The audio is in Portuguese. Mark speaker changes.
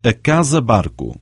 Speaker 1: A casa barco.